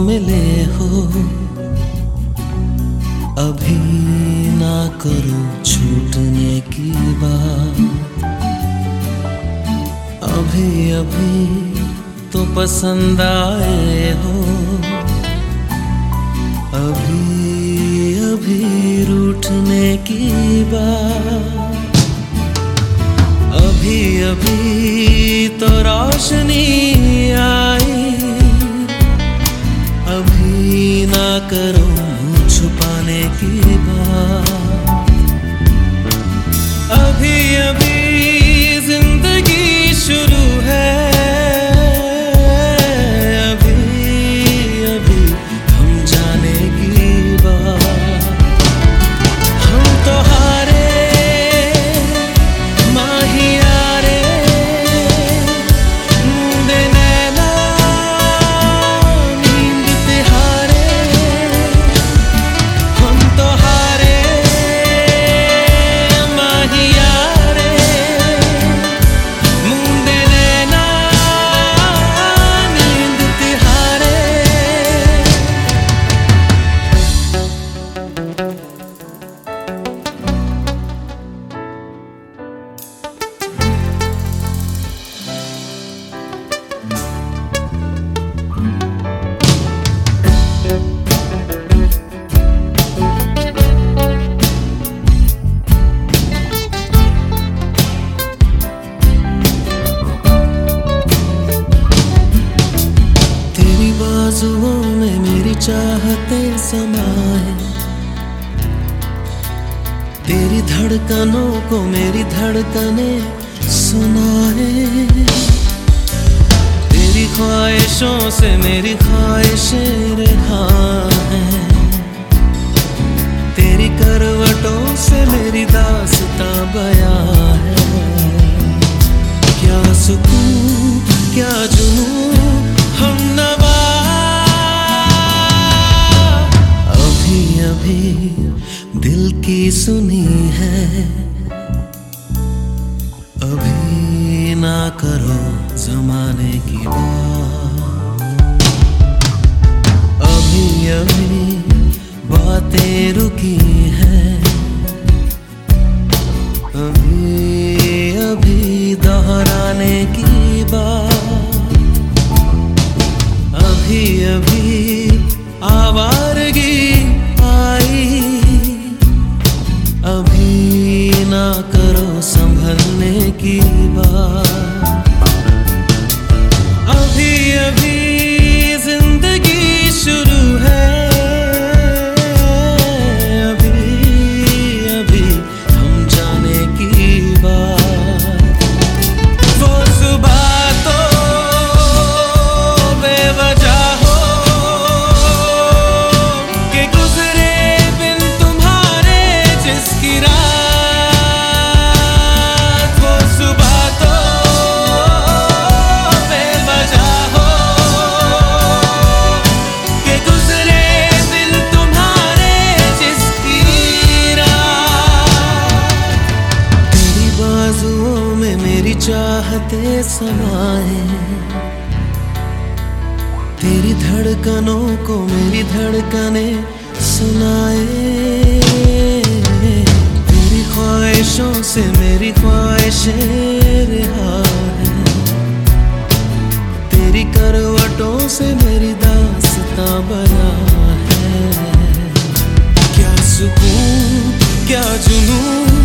मिले हो। अभी ना करो छूटने की बात। अभी अभी तो पसंद आए हो। अभी अभी रूठने की बात। अभी अभी तो रोशनी बाजुओं में मेरी चाहते समाए। तेरी धड़कनों को मेरी धड़कने सुनाए। तेरी ख्वाहिशों से मेरी ख्वाहिशें रिहा हैं तेरी करवटों से मेरी दासता बयां है क्या सुकून, क्या जुनून की सुनी है। अभी ना करो जमाने की बात। अभी अभी बातें रुकी हैं। अभी अभी दोहराने की बात। अभी अभी आवारगी संभलने की बात। अभी अभी में मेरी चाहते समाए। तेरी धड़कनों को मेरी धड़कने सुनाए। तेरी ख्वाहिशों से मेरी ख्वाहिशें रिहा तेरी करवटों से मेरी दासता बना है क्या सुकून, क्या जुनून